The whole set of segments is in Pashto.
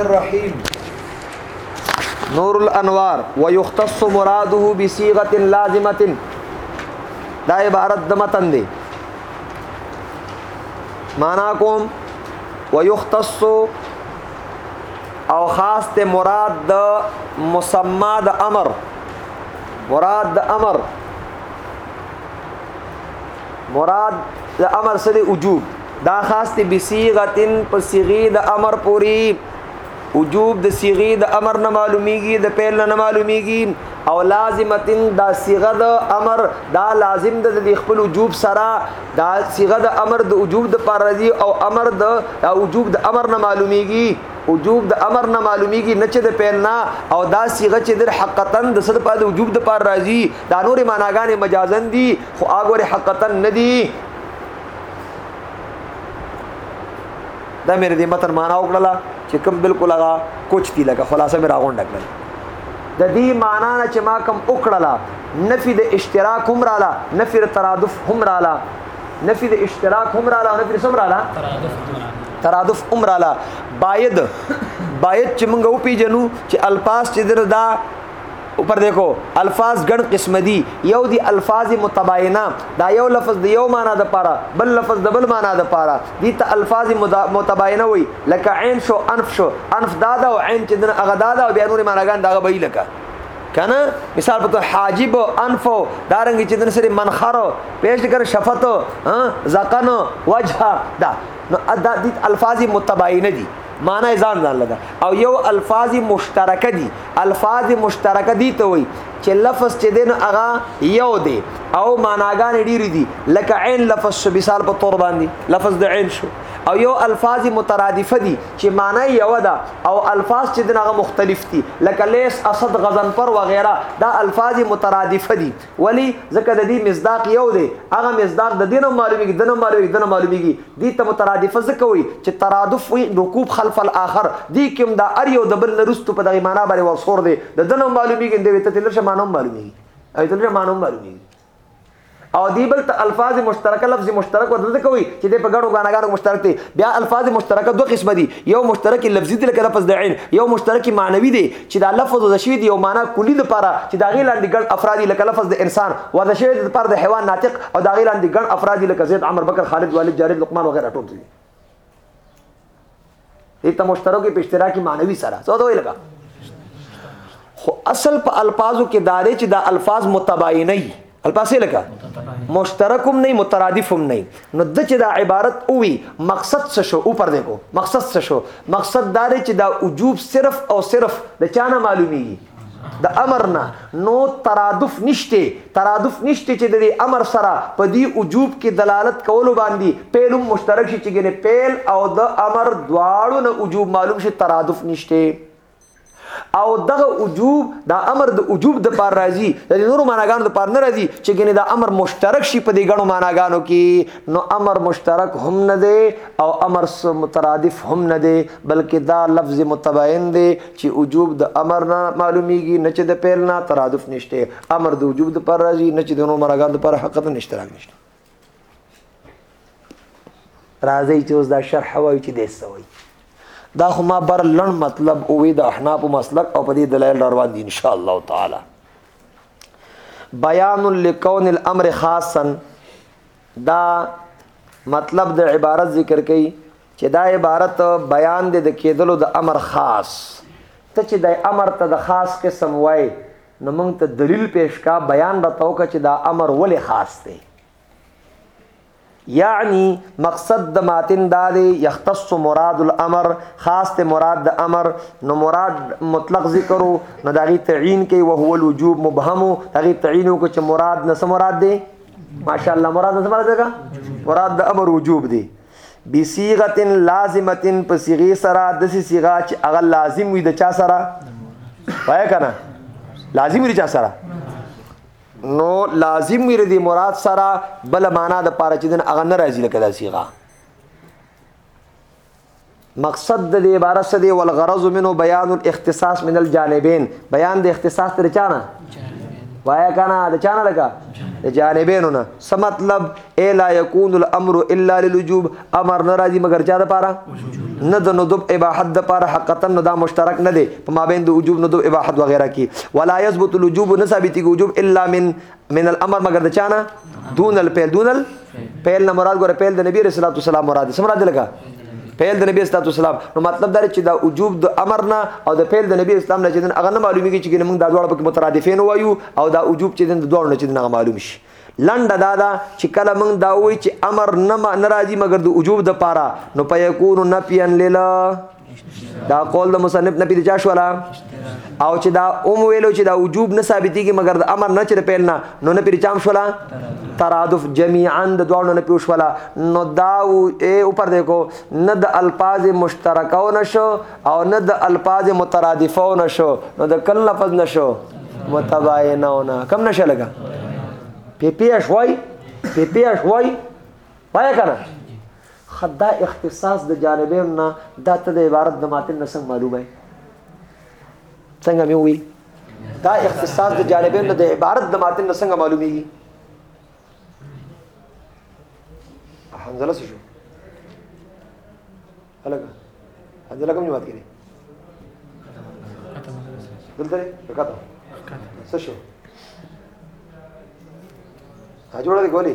الرحیم نور الانوار ويختص مراده بصيغه لازمه دا عبارت د متن دی معنا کوم ويختص او خاص ته مراد د مسما د امر مراد د امر مراد د امر سره وجوب دا خاص دی بصيغه په صيغه د امر پوری وجوب د صيغه د امر نه معلومیږي د پیل نه معلومیږي او لازمتن دا صيغه د امر دا لازم د خپل وجوب سره دا صيغه د امر د وجوب د پر راځي او امر د دا وجوب د امر نه معلومیږي وجوب د امر نه معلومیږي نه چې د پیل نه او دا صيغه چې د حقیقتا د صد په وجوب د پر راځي دا نور معناګانې مجازن دي خو هغه حقیقتا نه دي دا مې دې متن معنا وکړه چې کوم بالکل هغه کوچ دی لکه خلاصه مې راغونډه کړل د دې معنا نه چې ما کوم وکړه نفي د اشتراک هم رااله نفي د ترادف هم رااله نفي د اشتراک هم رااله نفي سم رااله ترادف هم رااله ترادف هم رااله باید باید چې موږ وپیژنو چې الفاظ چې دا اوپر دیکھو الفاظ ګڼ قسم دي یو دي الفاظ متباینه دا یو لفظ دی یو معنا د پاره بل لفظ د بل معنا د پاره دي ته الفاظ متباینه وي لکه عین شو انف شو انف دا دا او عین چې دنه هغه دا دا او بیا نور معناګان دا به لکه کنه مثال په تو حاجب او انف دا رنګ چې دنه سره منخر پیش کر شفت ها زقن وجه دا نو ادا دي الفاظ متباینه دي معنی ځان ځان لده او یو الفاظ مشترکه دي الفاظ مشترکه دي ته وي چې لفظ چې دین هغه یو دی او معناګان ډیر دي لکه عین لفظ شو مثال په تور باندې لفظ د عین شو او یو الفاظ مترادفه دي چې معنی یو ده او الفاظ چې دغه مختلف دي لکه لیس اسد غزن پر وغیرہ دا الفاظ مترادفه دي ولی ځکه د دې مصداق یو دی هغه مصداق د دینه معلومیږي دنه معلومیږي دنه معلومیږي دې ته مترادفه ځکه وي چې ترادف وي رکوب خلف الاخر دې کوم دا ار یو د بل نرستو په دغه معنا باندې ورسور دی د دنه معلومیږي دې ته تلشه معنا معلومیږي او تلشه معنا معلومیږي او دی بل ته الفاظ مشترکه لفظ مشترک ورته ځکه وي چې دې په ګڼو غانګانو مشترک دي بیا الفاظ مشترکه دوه قسم دي یو مشترک لفظي دی لکه لفظ د عین یو مشترک معنوي دی چې دا لفظ وضع شوی دی یو معنا کلی لپاره چې دا غی لاندې ګڼ افراد لکه لفظ د انسان وضع شوی دی لپاره د حیوان ناطق او دا غی لاندې ګڼ افراد لکه زید عمر بکر خالد والد جارد لقمان وغیرہ ټول دي دې ته مشترک په اشتراکي معنوي سره څه دوی لګا خو اصل په الفاظو کې دارې چې دا الفاظ متباینه الپاسې لکه مشترکم نه مترادفم نه نو د چې دا عبارت اووي مقصد څه شو او پر دې کو مقصد څه شو مقصد دا دی چې دا وجوب صرف او صرف د چانه معلومیږي د امر نه نو ترادف نشته ترادف نشته چې د امر سره په دې وجوب کې دلالت کولو باندې پیل مشترک شي چې ګنې پیل او د امر دواړو نه وجوب معلوم شي ترادف نشته او دغه وجوب دا امر د وجوب د پار راځي د نورو معناګانو د پار نه راځي چې ګنې دا امر مشترک شي په دې ګڼو معناګانو کې نو امر مشترک هم نه دی او امر مترادف هم نه دی بلکې دا لفظ متباین دی چې وجوب د امر نه معلومیږي نه چې د پیل نه ترادف نشته امر د وجوب د پار راځي نه چې د نورو معناګانو د پار حقیقت نشته نشته راځي چې اوس دا شرح وایي چې دې سوي دا خو ما بر لړ مطلب او وی د احناف مسلک او په دې دلایل روان دي ان شاء الله تعالی بیان لکون الامر خاصا دا مطلب د عبارت ذکر کړي چې دا عبارت بیان دی د کېدلو د امر خاص ته چې د امر ته د خاص قسم وای نو موږ ته دلیل پیش کا بیان راته وکړه چې دا امر ولې خاص دی یعنی مقصد د ماتن دا دی یختص مراد الامر خاص ته مراد د امر نو مراد مطلق ذکرو نو داغي تعین کوي او هو الوجوب مبهم داغي تعین کو چې مراد نه مراد دی ماشاءالله مراد نه مراد دی مراد د امر وجوب دی بصيغه لازمه په صيغه سره د صيغه چې هغه لازم وي د چا سره وای کنه لازم وي چا سره نو لازم وي د مراد سره بل معنا د پاره چې دن هغه ناراضي لکه د صيغه مقصد د دې عبارت څه دی والغرض منه بیان الاختصاص من الجانبین بیان د اختصاص تر چانه وایا کنه د چانه لکه د جانبینو نه څه مطلب ای لا یکون الامر الا للوجوب امر نه راځي مګر چا د پاره نه د ندب اباحت د پاره حقیقتا نه دا مشترک نه دی په مابین د وجوب ندب اباحت وغیرہ کې ولا یثبت الوجوب نه ثابتي وجوب الا من من الامر مگر د چانه دون الفعل دون الفعل نه مراد ګره فعل د نبی رسول الله صلی الله مراد سم مراد لګا فعل د نبی صلی الله علیه نو مطلب دا چې دا وجوب د امر نه او د فعل د نبی اسلام نه چې هغه نه معلومیږي چې موږ دا ډول پکې مترادفین وایو او دا وجوب چې د دوه نه چې نه معلوم شي لنډه دا ده چې کله موږ دا وایو چې امر نه ناراضي مګر د وجوب د پاره نو پيكون نفيا لله دا قول د مصنف نه پیدا شو لا او چې دا اوم ویلو چې دا وجوب نه ثابتېږي مګر د امر نه چې پیل نه نو نه پیدا چام شو لا ترادف جميعا د دوړو نه پیوش ولا نو دا او پر دیکو نه د الفاظ مشترکو نشو او نه د الفاظ مترادفو نشو نو د کل لفظ نشو متباینونه کم نشه لګا پی پی اش وای پی پی اش وای وای کنه خه دا اختصاص د جانبینو نه دا ته د عبارت د ماتن نه څنګه معلومه څنګه مې وی دا اختصاص د جانبین نه د عبارت د ماتن نه څنګه معلومیږي حنزله شو هلګه حنزله کوم جماعت کې دي دلته رکاته څه شو ها جوړه دي ګولي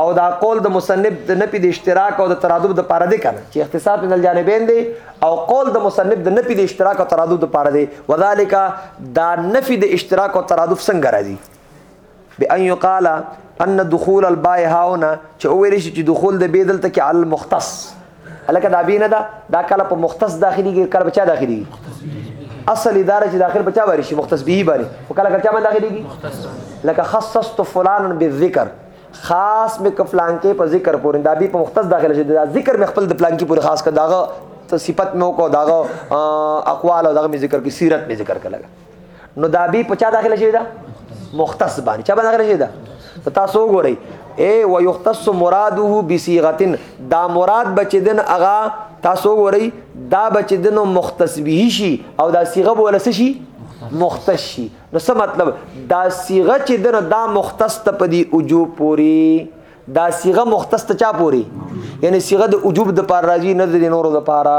او دا قول د مصنف د نفي د اشتراک او د ترادف د پاره دی کنه چې اختصاص من الجانبین دی او قول د مصنف د نفي د اشتراک او ترادف د پاره دی وذالک دا نفي د اشتراک او ترادف څنګه راځي بان یقال ان دخول الباء هاونه چې ویل شي چې دخول د بی دلته کې على المختص الکه دا بینه دا دا کله په مختص داخليږي کله بچا داخليږي اصل اداره چې داخل بچا باندې شي مختص به باندې او کله کله چا باندې داخليږي لکه خصصت فلان بالذکر خاص مې کفلان کې په ذکر پورې دا به په مختص داخله شي دا ذکر مې خپل د پلان کې پورې خاص کړه داغه صفت مې کو داغه اقوال او داغه مې ذکر کې سیرت مې ذکر کړه نو دا بی په چا داخله شوی دا مختص باندې چا باندې داخله شوی دا تاسو وګورئ اے و یختص مراده بصیغتن دا مراد بچدن اغا تاسو وګورئ دا بچدن مختص به شي او دا صیغه بوله شي مختص شي نو څه مطلب دا صیغه چې دنه دا مختص ته پدی اوجو پوری دا صیغه مختص ته چا پوری یعنی صیغه د اوجوب د پار راځي نه د نورو د پاره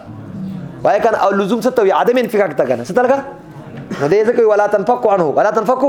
وای کنه او لزوم څه ته عدم انفکاک ته کنه څه تلګه نو دې ځکه ولا تنفق عنه ولا تنفق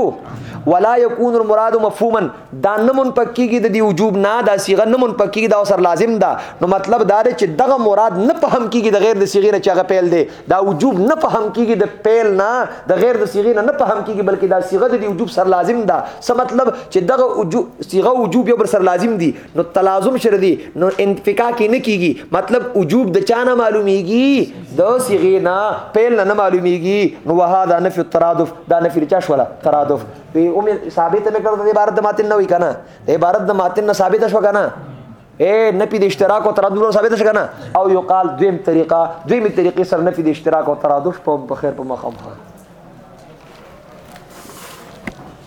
ولا يكون المراد مفهوما دا نه مون پکېږي د دې وجوب نه دا صيغه نه مون پکېږي دا سر لازم ده نو مطلب دا دی چې دغه مراد نه فهم کېږي د غیر د صيغې نه چې هغه پیل دی دا وجوب نه فهم کېږي د پیل نه د غیر د صيغې نه نه فهم کېږي بلکې دا صيغه د دې وجوب سر لازم ده څه مطلب چې دغه وجوب صيغه وجوب یو بر سر لازم دي نو تلازم شر دی نو انتفاع کې نه کیږي مطلب وجوب د چا نه معلومیږي د صيغه نه پیل نه معلومیږي نو وهذا نفي الترادف دا نفي چا شولا ترادف به اوم ثابت نه کړو د عبارت د ماتن نه وی کنه د عبارت د ماتن نه ثابت شو کنه اے نفي د اشتراک او ترادف ثابت شو کنه او یو قال دویم طریقه دویم طریقې سره نفي د اشتراک او ترادف په خیر په مخه